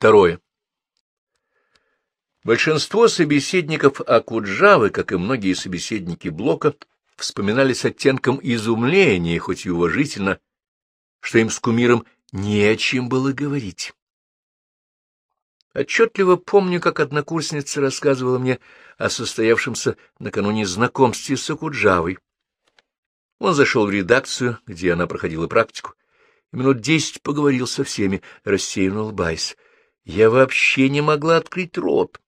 Второе. Большинство собеседников Акуджавы, как и многие собеседники Блока, вспоминали с оттенком изумления, хоть и уважительно, что им с кумиром не о чем было говорить. Отчетливо помню, как однокурсница рассказывала мне о состоявшемся накануне знакомстве с Акуджавой. Он зашел в редакцию, где она проходила практику, и минут десять поговорил со всеми, рассеянно улыбаясь. Я вообще не могла открыть рот.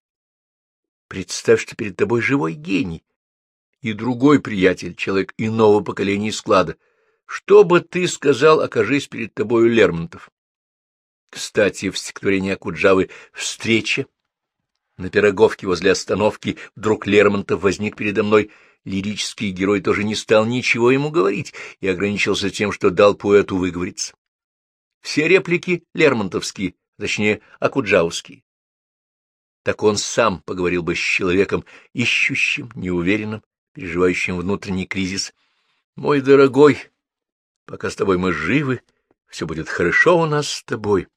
Представь, что перед тобой живой гений и другой приятель, человек иного поколения и склада. Что бы ты сказал, окажись перед тобою Лермонтов? Кстати, в стихотворении Акуджавы «Встреча» на Пироговке возле остановки вдруг Лермонтов возник передо мной. Лирический герой тоже не стал ничего ему говорить и ограничился тем, что дал поэту выговориться. Все реплики лермонтовские, точнее, акуджавские. Так он сам поговорил бы с человеком, ищущим, неуверенным, переживающим внутренний кризис. «Мой дорогой, пока с тобой мы живы, все будет хорошо у нас с тобой».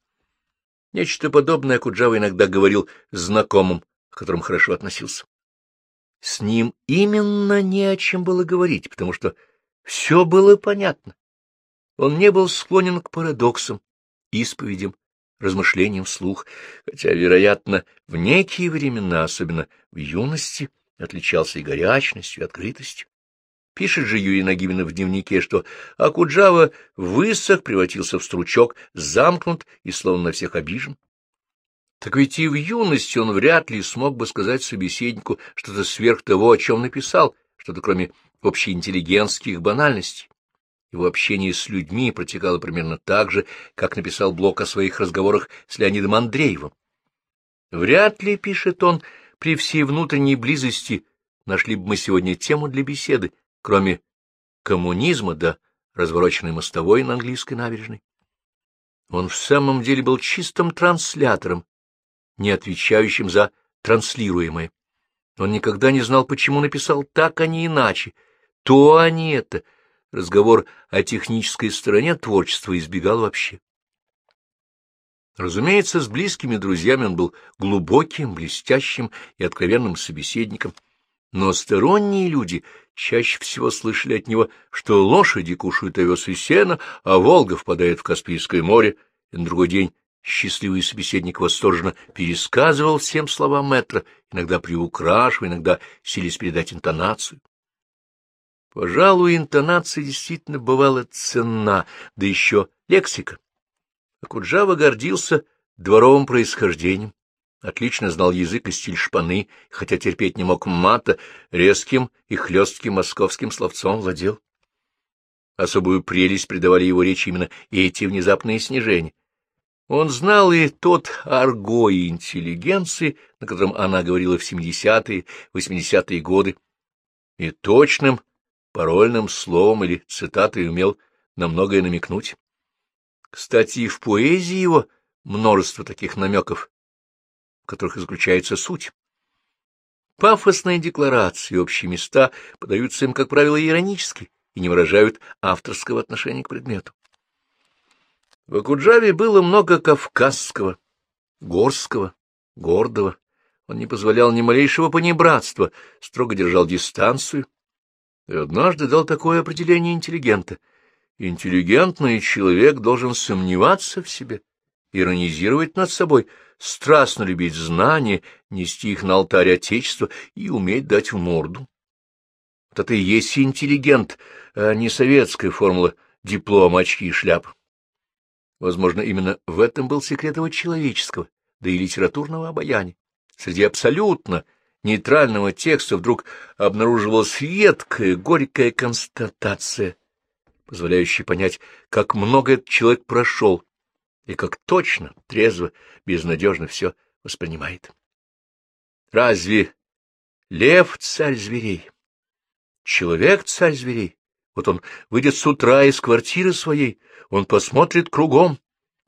Нечто подобное Куджава иногда говорил знакомым, к которым хорошо относился. С ним именно не о чем было говорить, потому что все было понятно. Он не был склонен к парадоксам, исповедям, размышлениям вслух, хотя, вероятно, в некие времена, особенно в юности, отличался и горячностью, и открытостью. Пишет же Юрий Нагибина в дневнике, что Акуджава высох, превратился в стручок, замкнут и словно на всех обижен. Так ведь и в юности он вряд ли смог бы сказать собеседнику что-то сверх того, о чем написал, что-то кроме общеинтеллигентских банальностей. Его общение с людьми протекало примерно так же, как написал Блок о своих разговорах с Леонидом Андреевым. Вряд ли, пишет он, при всей внутренней близости нашли бы мы сегодня тему для беседы, кроме коммунизма да развороченной мостовой на английской набережной. Он в самом деле был чистым транслятором, не отвечающим за транслируемое. Он никогда не знал, почему написал так, а не иначе. То, а не это. Разговор о технической стороне творчества избегал вообще. Разумеется, с близкими друзьями он был глубоким, блестящим и откровенным собеседником, но сторонние люди чаще всего слышали от него, что лошади кушают овес и сено, а Волга впадает в Каспийское море, и на другой день счастливый собеседник восторженно пересказывал всем словам метра, иногда приукрашивая, иногда силясь передать интонацию. Пожалуй, интонация действительно бывала ценна, да еще лексика. А Куджава гордился дворовым происхождением, отлично знал язык и стиль шпаны, хотя терпеть не мог мата, резким и хлестким московским словцом владел. Особую прелесть придавали его речи именно эти внезапные снижения. Он знал и тот аргой интеллигенции, на котором она говорила в 70-е, 80-е годы, и точным парольным словом или цитатой умел на многое намекнуть. Кстати, и в поэзии его множество таких намеков, в которых заключается суть. Пафосные декларации, общие места подаются им, как правило, иронически и не выражают авторского отношения к предмету. В Акуджаве было много кавказского, горского, гордого. Он не позволял ни малейшего понебратства, строго держал дистанцию. И однажды дал такое определение интеллигента. Интеллигентный человек должен сомневаться в себе, иронизировать над собой, страстно любить знания, нести их на алтарь Отечества и уметь дать в морду. Вот это и есть интеллигент, а не советская формула диплом, очки и шляп. Возможно, именно в этом был секрет его человеческого, да и литературного обаяния. Среди абсолютно нейтрального текста вдруг обнаруживалась едкая, горькая констатация, позволяющая понять, как много этот человек прошел и как точно, трезво, безнадежно все воспринимает. Разве лев — царь зверей? Человек — царь зверей? Вот он выйдет с утра из квартиры своей, он посмотрит кругом,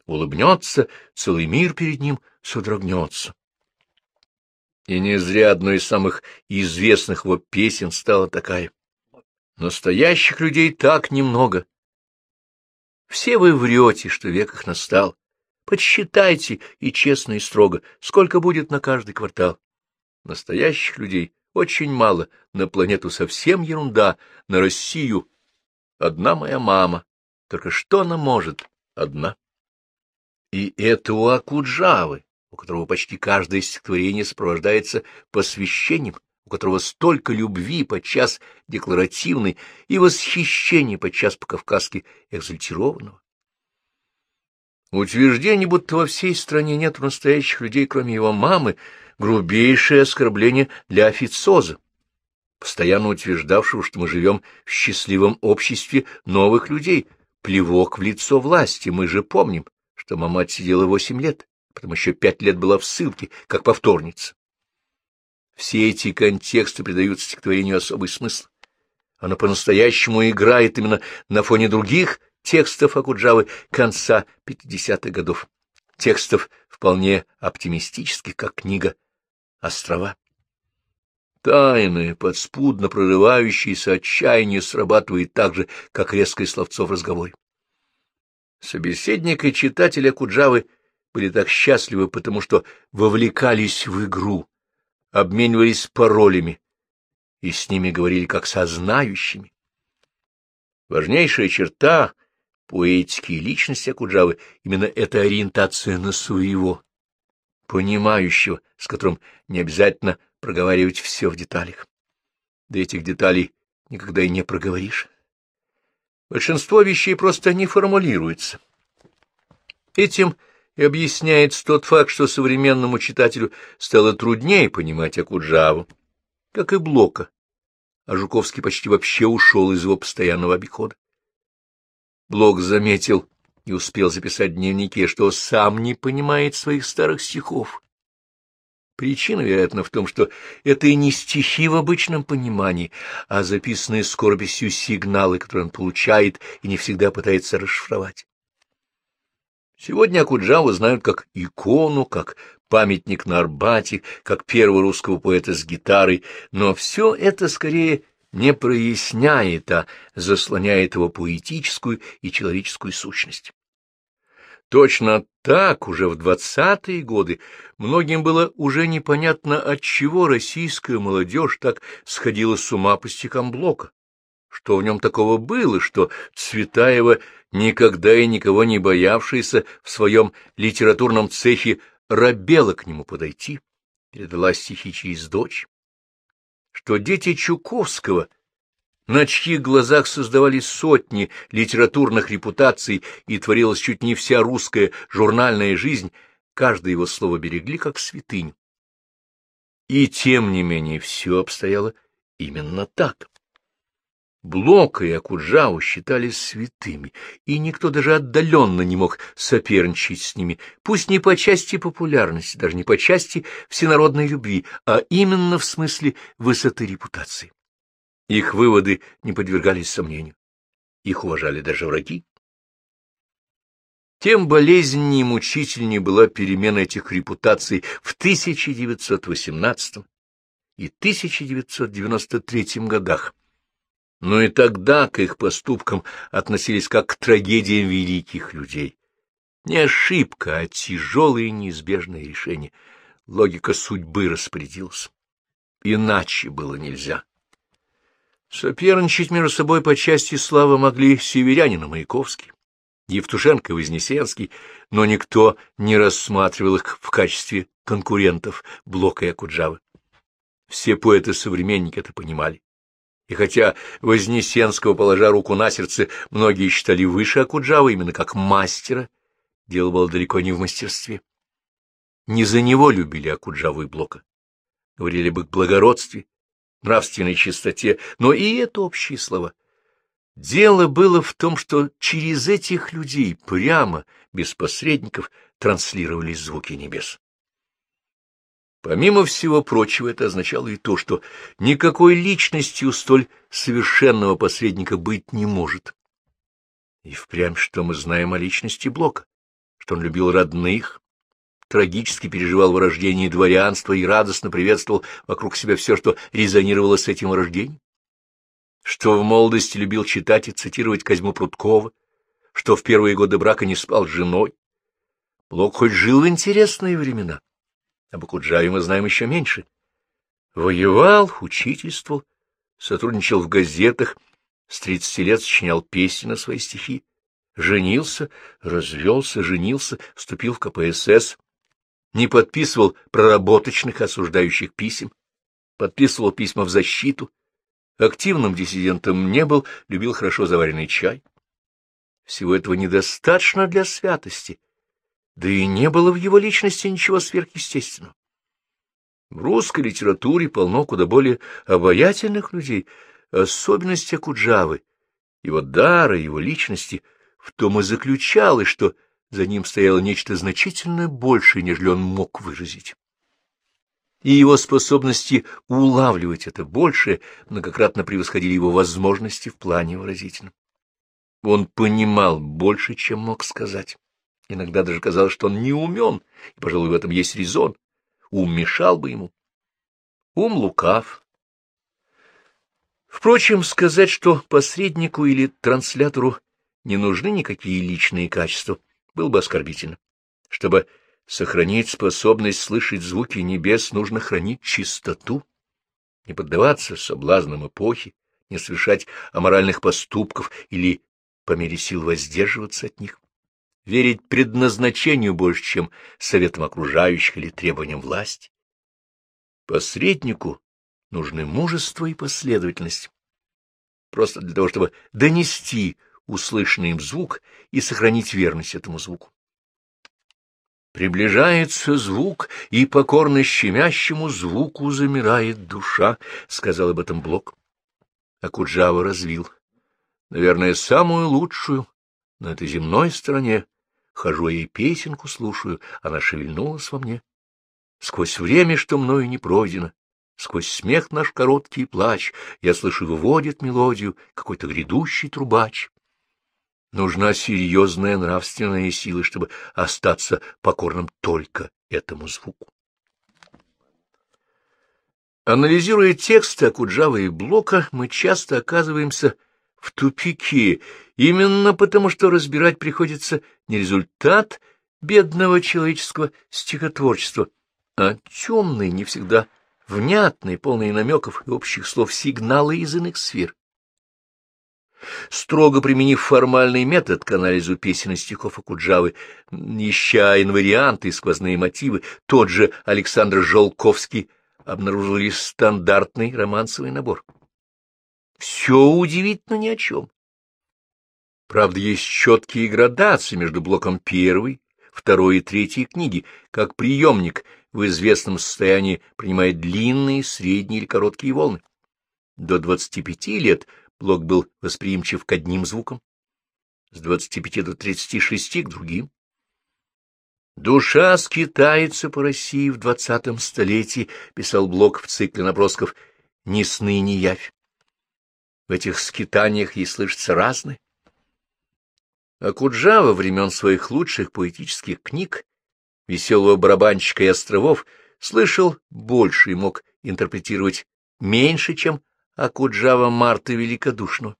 улыбнется, целый мир перед ним содрогнется. И не зря одной из самых известных его песен стала такая. Настоящих людей так немного. Все вы врете, что век их настал. Подсчитайте и честно, и строго, сколько будет на каждый квартал. Настоящих людей очень мало, на планету совсем ерунда, на Россию одна моя мама. Только что она может? Одна. И это у Акуджавы, которого почти каждое стихотворение сопровождается посвящением, у которого столько любви, подчас декларативной, и восхищения, подчас по-кавказски экзальтированного. Утверждение, будто во всей стране нет настоящих людей, кроме его мамы, грубейшее оскорбление для официоза, постоянно утверждавшего, что мы живем в счастливом обществе новых людей, плевок в лицо власти, мы же помним, что мама отсидела восемь лет, потом еще пять лет была в ссылке, как повторница. Все эти контексты придают стихотворению особый смысл. Оно по-настоящему играет именно на фоне других текстов Акуджавы конца 50-х годов, текстов вполне оптимистических, как книга «Острова». Тайное, подспудно прорывающееся отчаяние срабатывает так же, как резкое словцо в разговоре. Собеседник и читатель Акуджавы были так счастливы, потому что вовлекались в игру, обменивались паролями и с ними говорили как со знающими. Важнейшая черта поэтики и личности Акуджавы — именно эта ориентация на своего, понимающего, с которым не обязательно проговаривать все в деталях. До этих деталей никогда и не проговоришь. Большинство вещей просто не формулируется. Этим и объясняется тот факт, что современному читателю стало труднее понимать Акуджаву, как и Блока, а Жуковский почти вообще ушел из его постоянного обихода. Блок заметил и успел записать в дневнике, что сам не понимает своих старых стихов, Причина, вероятно, в том, что это и не стихи в обычном понимании, а записанные скорбисью сигналы, которые он получает и не всегда пытается расшифровать. Сегодня Акуджаву знают как икону, как памятник на Арбате, как первого русского поэта с гитарой, но все это скорее не проясняет, а заслоняет его поэтическую и человеческую сущность. Точно так уже в двадцатые годы многим было уже непонятно, отчего российская молодежь так сходила с ума по стихам Блока. Что в нем такого было, что Цветаева, никогда и никого не боявшаяся в своем литературном цехе, рабела к нему подойти, передала стихи через дочь? Что дети Чуковского — на чьих глазах создавались сотни литературных репутаций и творилась чуть не вся русская журнальная жизнь, каждое его слово берегли как святынь. И тем не менее все обстояло именно так. Блока и Акуджаву считались святыми, и никто даже отдаленно не мог соперничать с ними, пусть не по части популярности, даже не по части всенародной любви, а именно в смысле высоты репутации. Их выводы не подвергались сомнению. Их уважали даже враги. Тем болезненнее и мучительнее была перемена этих репутаций в 1918 и 1993 годах. Но и тогда к их поступкам относились как к трагедиям великих людей. Не ошибка, а тяжелое и неизбежное решение. Логика судьбы распорядилась. Иначе было нельзя. Соперничать между собой по части славы могли северянин и Маяковский, Евтушенко и Вознесенский, но никто не рассматривал их в качестве конкурентов Блока и Акуджавы. Все поэты-современники это понимали. И хотя Вознесенского, положа руку на сердце, многие считали выше Акуджавы именно как мастера, дело было далеко не в мастерстве. Не за него любили Акуджаву и Блока. Говорили бы к благородстве, нравственной чистоте, но и это общие слова. Дело было в том, что через этих людей прямо, без посредников, транслировались звуки небес. Помимо всего прочего, это означало и то, что никакой личности у столь совершенного посредника быть не может. И впрямь что мы знаем о личности Блока? Что он любил родных, трагически переживал вырождение дворянства и радостно приветствовал вокруг себя все, что резонировало с этим вырождением, что в молодости любил читать и цитировать Козьму Прудкова, что в первые годы брака не спал с женой, Блок хоть жил в интересные времена. Об Акуджаве мы знаем еще меньше. Воевал, учительствовал, сотрудничал в газетах, с тридцати лет сочинял песни на свои стихи, женился, развелся, женился, вступил в КПСС, не подписывал проработочных осуждающих писем, подписывал письма в защиту, активным диссидентом не был, любил хорошо заваренный чай. Всего этого недостаточно для святости, да и не было в его личности ничего сверхъестественного. В русской литературе полно куда более обаятельных людей, особенности Акуджавы, его дара, его личности в том и заключалось, что за ним стояло нечто значительно большее, нежели он мог выразить. И его способности улавливать это большее многократно превосходили его возможности в плане выразительном. Он понимал больше, чем мог сказать. Иногда даже казалось, что он не умен, и, пожалуй, в этом есть резон. Ум мешал бы ему. Ум лукав. Впрочем, сказать, что посреднику или транслятору не нужны никакие личные качества, было бы оскорбительно. Чтобы сохранить способность слышать звуки небес, нужно хранить чистоту, не поддаваться соблазнам эпохи, не совершать аморальных поступков или по мере сил воздерживаться от них верить предназначению больше, чем советам окружающих или требованиям власти. Посреднику нужны мужество и последовательность, просто для того, чтобы донести услышанный им звук и сохранить верность этому звуку. Приближается звук, и покорно щемящему звуку замирает душа, — сказал об этом Блок. А Куджава развил. Наверное, самую лучшую на этой земной стороне Хожу и песенку слушаю, она шевельнулась во мне. Сквозь время, что мною не пройдено, сквозь смех наш короткий плач, я слышу, выводит мелодию какой-то грядущий трубач. Нужна серьезная нравственная сила, чтобы остаться покорным только этому звуку. Анализируя тексты Акуджава и Блока, мы часто оказываемся в тупике, именно потому что разбирать приходится не результат бедного человеческого стихотворчества, а темные, не всегда внятные, полные намеков и общих слов сигналы из иных сфер. Строго применив формальный метод к анализу песен и стихов Акуджавы, ища инварианты и сквозные мотивы, тот же Александр Жолковский обнаружил лишь стандартный романсовый набор. Все удивительно ни о чем. Правда, есть четкие градации между блоком первой, второй и третьей книги, как приемник в известном состоянии принимает длинные, средние или короткие волны. До 25 лет блок был восприимчив к одним звукам, с 25 до 36 к другим. «Душа скитается по России в двадцатом столетии», — писал Блок в цикле набросков «Ни сны, ни явь». В этих скитаниях ей слышится разное. А Куджава времен своих лучших поэтических книг, веселого барабанщика и островов, слышал больше и мог интерпретировать меньше, чем Акуджава Марта Великодушного.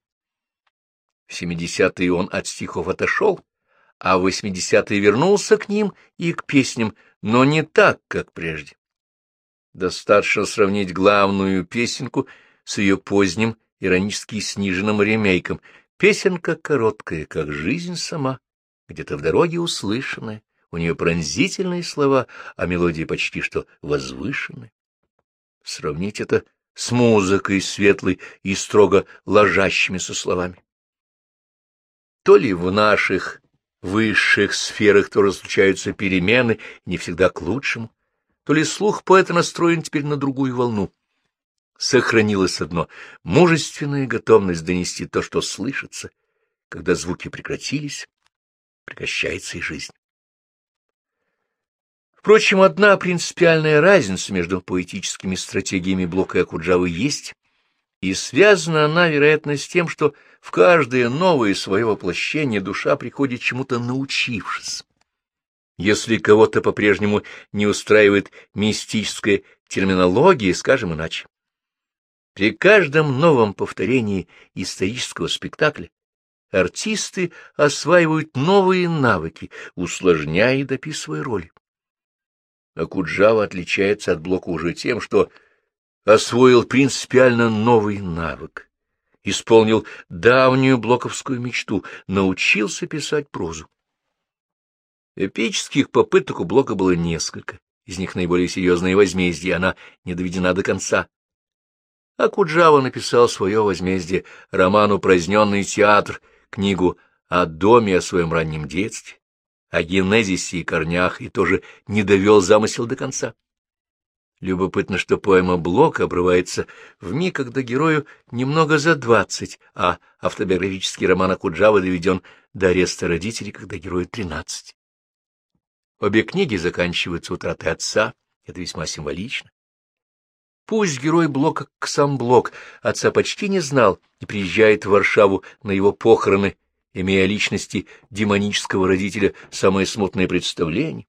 В семидесятые он от стихов отошел, а в восьмидесятые вернулся к ним и к песням, но не так, как прежде. Достаточно сравнить главную песенку с ее поздним иронически сниженным ремейком. Песенка короткая, как жизнь сама, где-то в дороге услышанная, у нее пронзительные слова, а мелодии почти что возвышенные. Сравнить это с музыкой светлой и строго ложащимися словами. То ли в наших высших сферах тоже случаются перемены, не всегда к лучшему, то ли слух поэта настроен теперь на другую волну, сохранилось одно — мужественная готовность донести то, что слышится. Когда звуки прекратились, прекращается и жизнь. Впрочем, одна принципиальная разница между поэтическими стратегиями Блока и Акуджавы есть, и связана она, вероятно, с тем, что в каждое новое свое воплощение душа приходит чему-то научившись. Если кого-то по-прежнему не устраивает мистическая терминология, скажем иначе, при каждом новом повторении исторического спектакля артисты осваивают новые навыки, усложняя и дописывая роли. Акуджава отличается от Блока уже тем, что освоил принципиально новый навык, исполнил давнюю блоковскую мечту, научился писать прозу. Эпических попыток у Блока было несколько, из них наиболее серьезное возмездие, она не доведена до конца. А Куджава написал свое возмездие, роман «Упраздненный театр», книгу о доме, о своем раннем детстве, о генезисе и корнях, и тоже не довел замысел до конца. Любопытно, что поэма Блока обрывается в миг, когда герою немного за двадцать, а автобиографический роман Акуджавы доведен до ареста родителей, когда герою тринадцать. Обе книги заканчиваются утратой отца, это весьма символично. Пусть герой Блока к сам Блок отца почти не знал и приезжает в Варшаву на его похороны, имея личности демонического родителя самое смутное представление.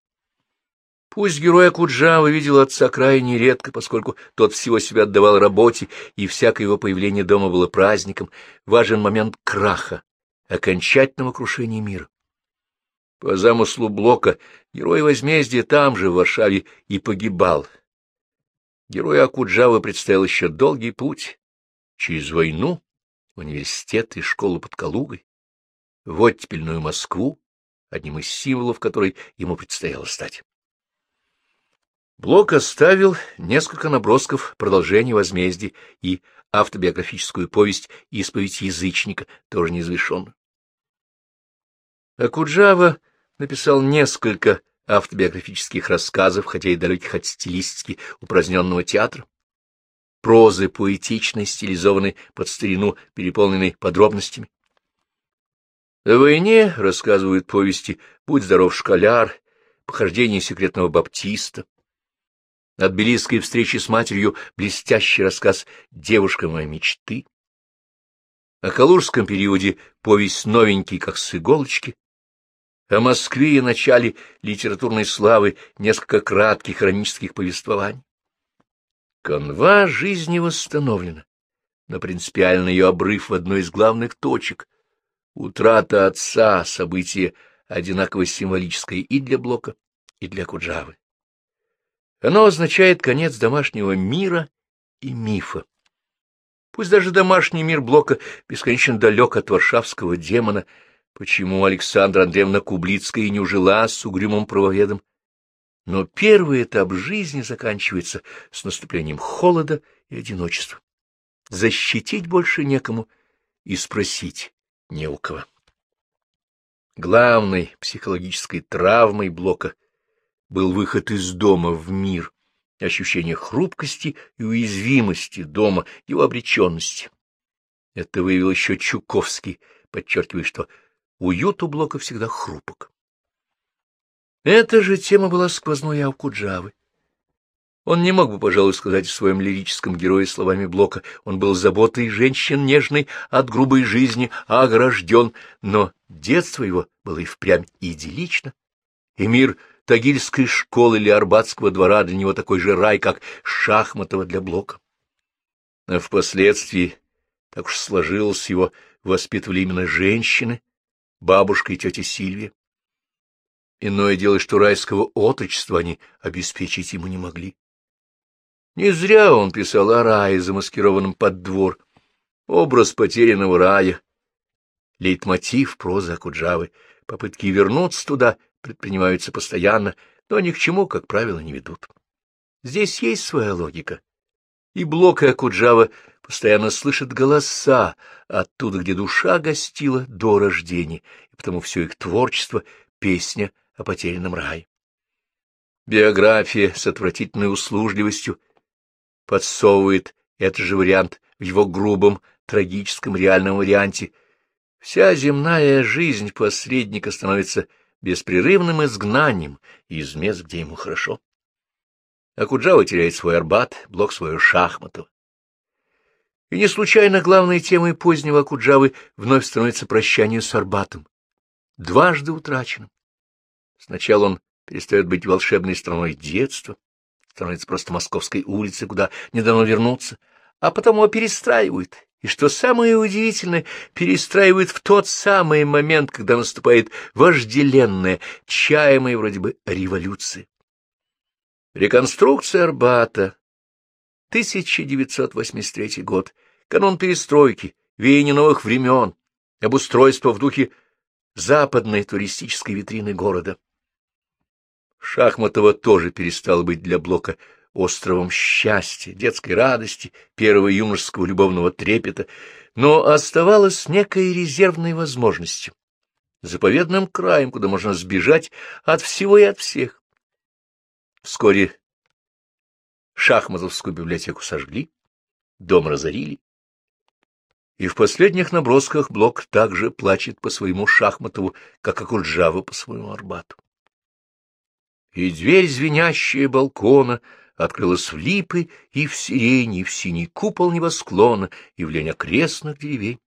Пусть герой Акуджавы видел отца крайне редко, поскольку тот всего себя отдавал работе, и всякое его появление дома было праздником, важен момент краха, окончательного крушения мира. По замыслу Блока герой возмездия там же, в Варшаве, и погибал. Герою Акуджавы предстоял еще долгий путь через войну, университет и школу под Калугой, в оттепельную Москву, одним из символов которой ему предстояло стать. Блок оставил несколько набросков продолжения возмездия и автобиографическую повесть «Исповедь язычника», тоже неизвешенную. Акуджава написал несколько автобиографических рассказов, хотя и далеких от стилистики упраздненного театра, прозы поэтичной, стилизованной под старину, переполненной подробностями. О войне рассказывают повести «Будь здоров, школяр», «Похождение секретного баптиста», от Белийской встречи с матерью блестящий рассказ «Девушка моей мечты». О Калужском периоде повесть новенький, как с иголочки. О Москве и начале литературной славы несколько кратких хронических повествований. Канва жизни восстановлена, но принципиально ее обрыв в одной из главных точек. Утрата отца — событие одинаково символическое и для Блока, и для Куджавы. Оно означает конец домашнего мира и мифа. Пусть даже домашний мир Блока бесконечно далек от варшавского демона, почему Александра Андреевна Кублицкая не ужила с угрюмым правоведом, но первый этап жизни заканчивается с наступлением холода и одиночества. Защитить больше некому и спросить не у кого. Главной психологической травмой Блока — был выход из дома в мир, ощущение хрупкости и уязвимости дома, его обреченности. Это выявил еще Чуковский, подчеркивая, что уют у Блока всегда хрупок. Эта же тема была сквозной Аукуджавы. Он не мог бы, пожалуй, сказать в своем лирическом герое словами Блока. Он был заботой женщин нежной от грубой жизни, огражден, но детство его было и впрямь идиллично, и мир Тагильской школы или Арбатского двора для него такой же рай, как Шахматова для Блока. А впоследствии, так уж сложилось, его воспитывали именно женщины, бабушка и тетя Сильвия. Иное дело, что райского отрочества они обеспечить ему не могли. Не зря он писал о рае, замаскированном под двор, образ потерянного рая, лейтмотив прозы Акуджавы, попытки вернуться туда — предпринимаются постоянно, но ни к чему, как правило, не ведут. Здесь есть своя логика. И Блок, и Акуджава постоянно слышат голоса оттуда, где душа гостила до рождения, и потому все их творчество — песня о потерянном рае. Биография с отвратительной услужливостью подсовывает этот же вариант в его грубом, трагическом реальном варианте. Вся земная жизнь посредника становится беспрерывным изгнанием из мест, где ему хорошо. Акуджава теряет свой Арбат, Блок свою Шахматова. И не случайно главной темой позднего Акуджавы вновь становится прощание с Арбатом, дважды утраченным. Сначала он перестает быть волшебной страной детства, становится просто Московской улицей, куда не дано вернуться, а потом его перестраивают и, что самое удивительное, перестраивает в тот самый момент, когда наступает вожделенная, чаемая вроде бы революция. Реконструкция Арбата, 1983 год, канон перестройки, веяние новых времен, обустройство в духе западной туристической витрины города. Шахматова тоже перестала быть для Блока островом счастья, детской радости, первого юношеского любовного трепета, но оставалась некой резервной возможностью, заповедным краем, куда можно сбежать от всего и от всех. Вскоре шахматовскую библиотеку сожгли, дом разорили, и в последних набросках Блок также плачет по своему Шахматову, как Акуджава по своему Арбату. И дверь звенящая балкона открылась в липы и в сирени, и в синий купол небосклона, и в лень окрестных деревень.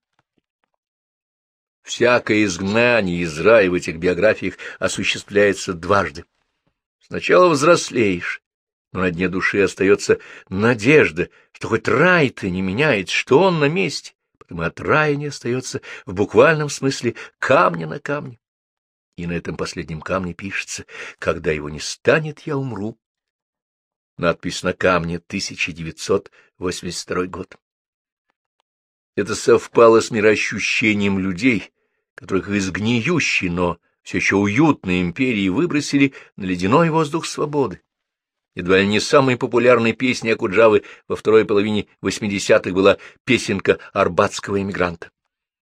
Всякое изгнание из рая в этих биографиях осуществляется дважды. Сначала взрослеешь, но на дне души остается надежда, что хоть рай-то не меняется, что он на месте, потому от рая не остается в буквальном смысле камня на камне. И на этом последнем камне пишется «Когда его не станет, я умру». Надпись на камне 1982 год. Это совпало с мироощущением людей, которых из но все еще уютной империи выбросили на ледяной воздух свободы. Едва ли не самой популярной песней Акуджавы во второй половине 80-х была песенка арбатского эмигранта.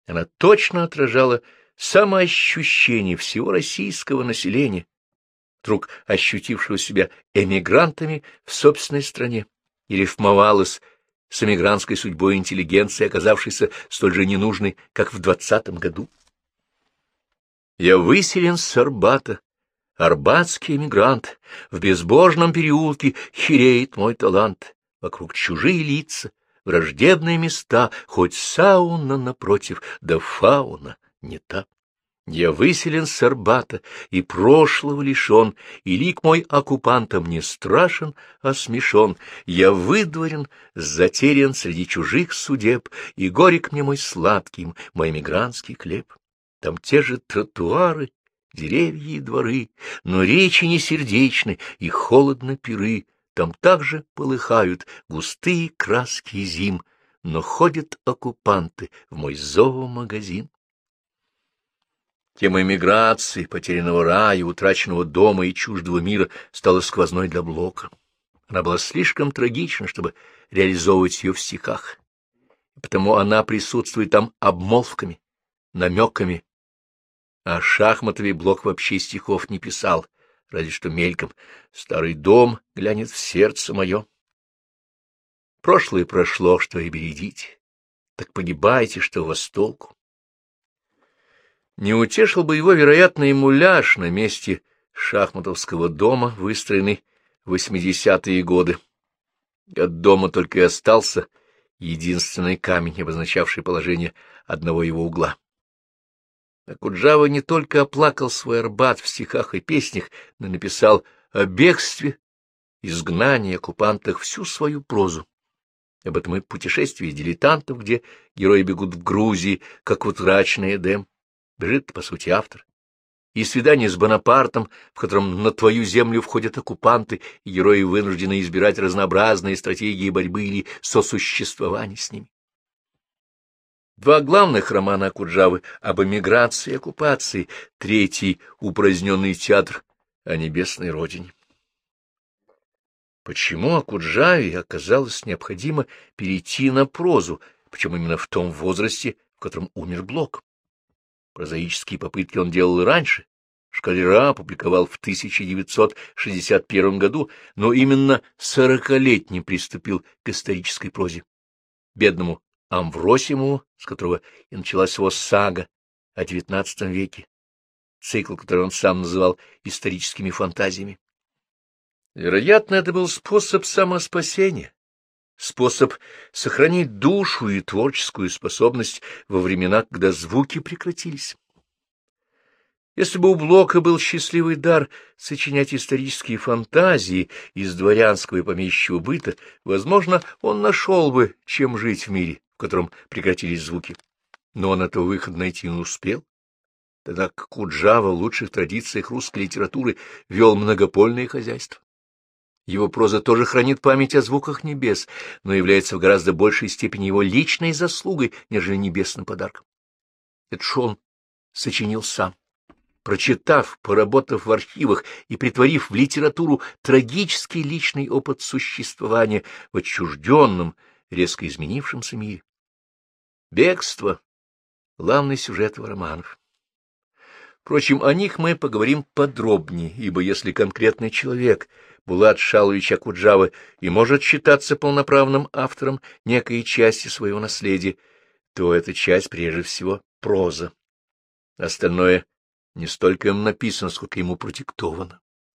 Она точно отражала самоощущение всего российского населения, вдруг ощутившего себя эмигрантами в собственной стране, и рифмовалась с эмигрантской судьбой интеллигенции, оказавшейся столь же ненужной, как в двадцатом году. Я выселен с Арбата, арбатский эмигрант, в безбожном переулке хереет мой талант, вокруг чужие лица, враждебные места, хоть сауна напротив, да фауна не та. Я выселен с Арбата и прошлого лишен, и лик мой оккупантам не страшен, а смешон. Я выдворен, затерян среди чужих судеб, и горек мне мой сладкий, мой мигрантский хлеб. Там те же тротуары, деревья и дворы, но речи не сердечны и холодно пиры. Там также полыхают густые краски зим, но ходят оккупанты в мой зоомагазин. Тема эмиграции, потерянного рая, утраченного дома и чуждого мира стала сквозной для Блока. Она была слишком трагична, чтобы реализовывать ее в стихах, потому она присутствует там обмолвками, намеками. А Шахматовый Блок вообще стихов не писал, разве что мельком. Старый дом глянет в сердце мое. Прошлое прошло, что и бередите, так погибайте, что у вас толку. Не утешил бы его, вероятно, и муляж на месте шахматовского дома, выстроенный в восьмидесятые годы. От дома только и остался единственный камень, обозначавший положение одного его угла. Акуджава не только оплакал свой Арбат в стихах и песнях, но написал о бегстве, изгнании, оккупантах всю свою прозу. Об этом и путешествии дилетантов, где герои бегут в Грузии, как утраченный Эдем бежит, по сути, автор. И свидание с Бонапартом, в котором на твою землю входят оккупанты, и герои вынуждены избирать разнообразные стратегии борьбы или сосуществования с ними. Два главных романа Акуджавы об эмиграции и оккупации, третий — упраздненный театр о небесной родине. Почему Акуджаве оказалось необходимо перейти на прозу, причем именно в том возрасте, в котором умер Блок? Прозаические попытки он делал и раньше. Шкалера опубликовал в 1961 году, но именно сорокалетним приступил к исторической прозе. Бедному Амвросимову, с которого и началась его сага о XIX веке, цикл, который он сам называл историческими фантазиями. Вероятно, это был способ самоспасения, способ сохранить душу и творческую способность во времена, когда звуки прекратились. Если бы у Блока был счастливый дар сочинять исторические фантазии из дворянского и помещичьего быта, возможно, он нашел бы, чем жить в мире, в котором прекратились звуки. Но он этого выхода найти не успел, тогда Куджава в лучших традициях русской литературы вел многопольное хозяйство. Его проза тоже хранит память о звуках небес, но является в гораздо большей степени его личной заслугой, нежели небесным подарком. Это ж он сочинил сам. Прочитав, поработав в архивах и притворив в литературу трагический личный опыт существования в отчужденном, резко изменившемся мире. Бегство — главный сюжет его романов. Впрочем, о них мы поговорим подробнее, ибо если конкретный человек, Булат Шалович Акуджава, и может считаться полноправным автором некой части своего наследия, то эта часть прежде всего проза. Остальное не столько им написано, сколько ему продиктовано.